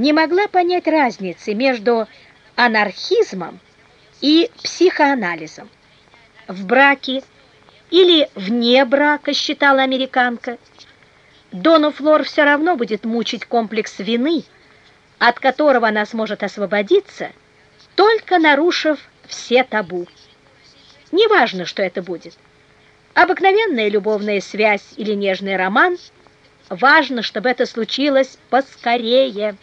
не могла понять разницы между анархизмом и психоанализом. В браке или вне брака, считала американка, Дону Флор все равно будет мучить комплекс вины, от которого она сможет освободиться, только нарушив все табу. Неважно, что это будет. Обыкновенная любовная связь или нежный роман, важно, чтобы это случилось поскорее.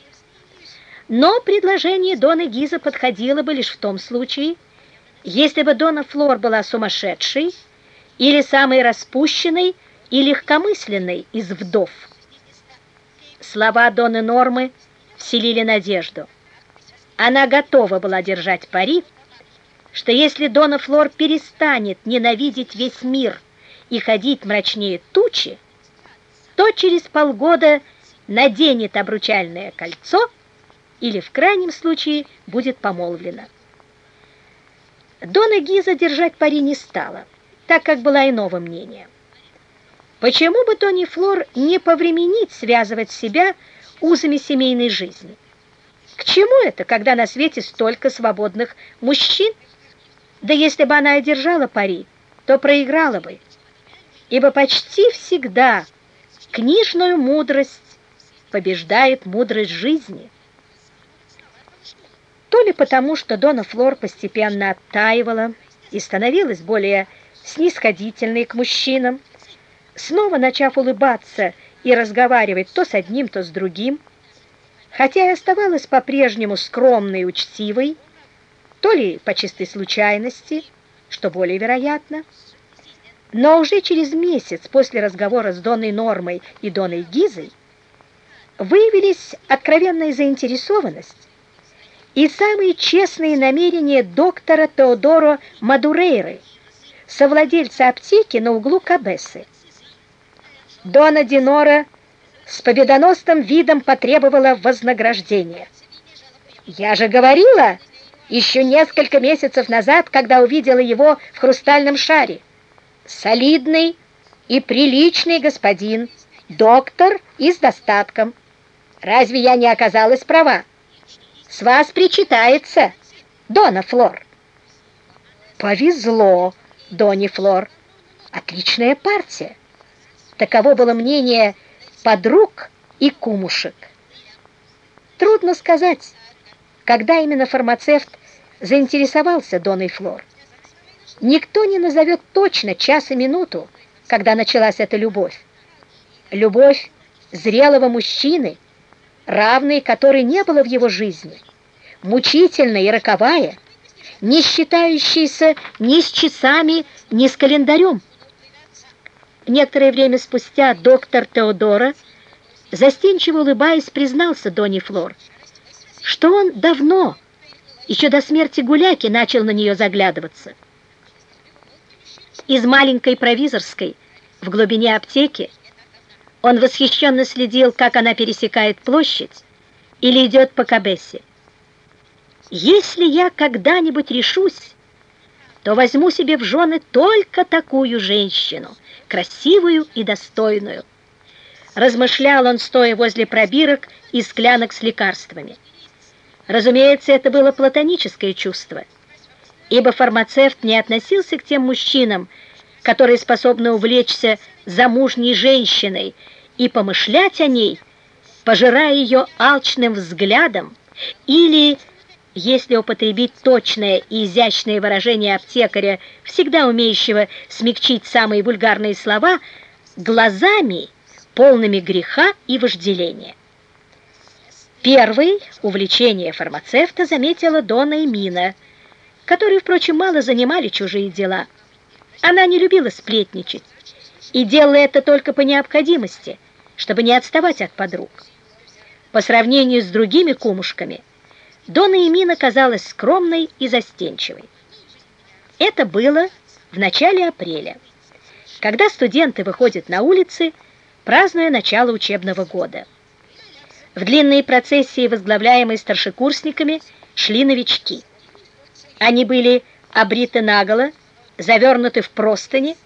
Но предложение Дона Гиза подходило бы лишь в том случае, если бы Дона Флор была сумасшедшей или самой распущенной и легкомысленной из вдов. Слова Доны Нормы вселили надежду. Она готова была держать пари, что если Дона Флор перестанет ненавидеть весь мир и ходить мрачнее тучи, то через полгода наденет обручальное кольцо или в крайнем случае будет помолвлена. Дона Гиза держать пари не стала, так как была иного мнения. Почему бы Тони Флор не повременить связывать себя узами семейной жизни? К чему это, когда на свете столько свободных мужчин? Да если бы она и держала пари, то проиграла бы, ибо почти всегда книжную мудрость побеждает мудрость жизни. То ли потому, что Дона Флор постепенно оттаивала и становилась более снисходительной к мужчинам, снова начав улыбаться и разговаривать то с одним, то с другим, хотя и оставалась по-прежнему скромной и учтивой, то ли по чистой случайности, что более вероятно, но уже через месяц после разговора с Донной Нормой и Доной Гизой выявились откровенная заинтересованность и самые честные намерения доктора Теодоро Мадурейры, совладельца аптеки на углу Кабесы. Дона Динора с победоносным видом потребовала вознаграждения. «Я же говорила еще несколько месяцев назад, когда увидела его в хрустальном шаре. Солидный и приличный господин, доктор и с достатком. Разве я не оказалась права?» С вас причитается, Дона Флор. Повезло, Дони Флор. Отличная партия. Таково было мнение подруг и кумушек. Трудно сказать, когда именно фармацевт заинтересовался Доной Флор. Никто не назовет точно час и минуту, когда началась эта любовь. Любовь зрелого мужчины – равной которой не было в его жизни, мучительная и роковая, не считающаяся ни с часами, ни с календарем. Некоторое время спустя доктор Теодора, застенчиво улыбаясь, признался Донни Флор, что он давно, еще до смерти Гуляки, начал на нее заглядываться. Из маленькой провизорской в глубине аптеки он восхищенно следил, как она пересекает площадь или идет по Кабессе. «Если я когда-нибудь решусь, то возьму себе в жены только такую женщину, красивую и достойную», размышлял он, стоя возле пробирок и склянок с лекарствами. Разумеется, это было платоническое чувство, ибо фармацевт не относился к тем мужчинам, которые способны увлечься замужней женщиной и помышлять о ней, пожирая ее алчным взглядом, или, если употребить точное и изящное выражение аптекаря, всегда умеющего смягчить самые вульгарные слова, глазами, полными греха и вожделения. Первый увлечение фармацевта заметила Дона Эмина, которые, впрочем, мало занимали чужие дела. Она не любила сплетничать и делала это только по необходимости – чтобы не отставать от подруг. По сравнению с другими кумушками, Дона Эмина казалась скромной и застенчивой. Это было в начале апреля, когда студенты выходят на улицы, празднуя начало учебного года. В длинные процессии, возглавляемые старшекурсниками, шли новички. Они были обриты наголо, завернуты в простыни,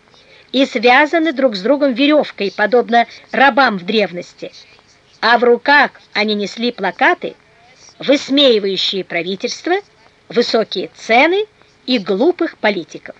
и связаны друг с другом веревкой, подобно рабам в древности, а в руках они несли плакаты, высмеивающие правительство, высокие цены и глупых политиков.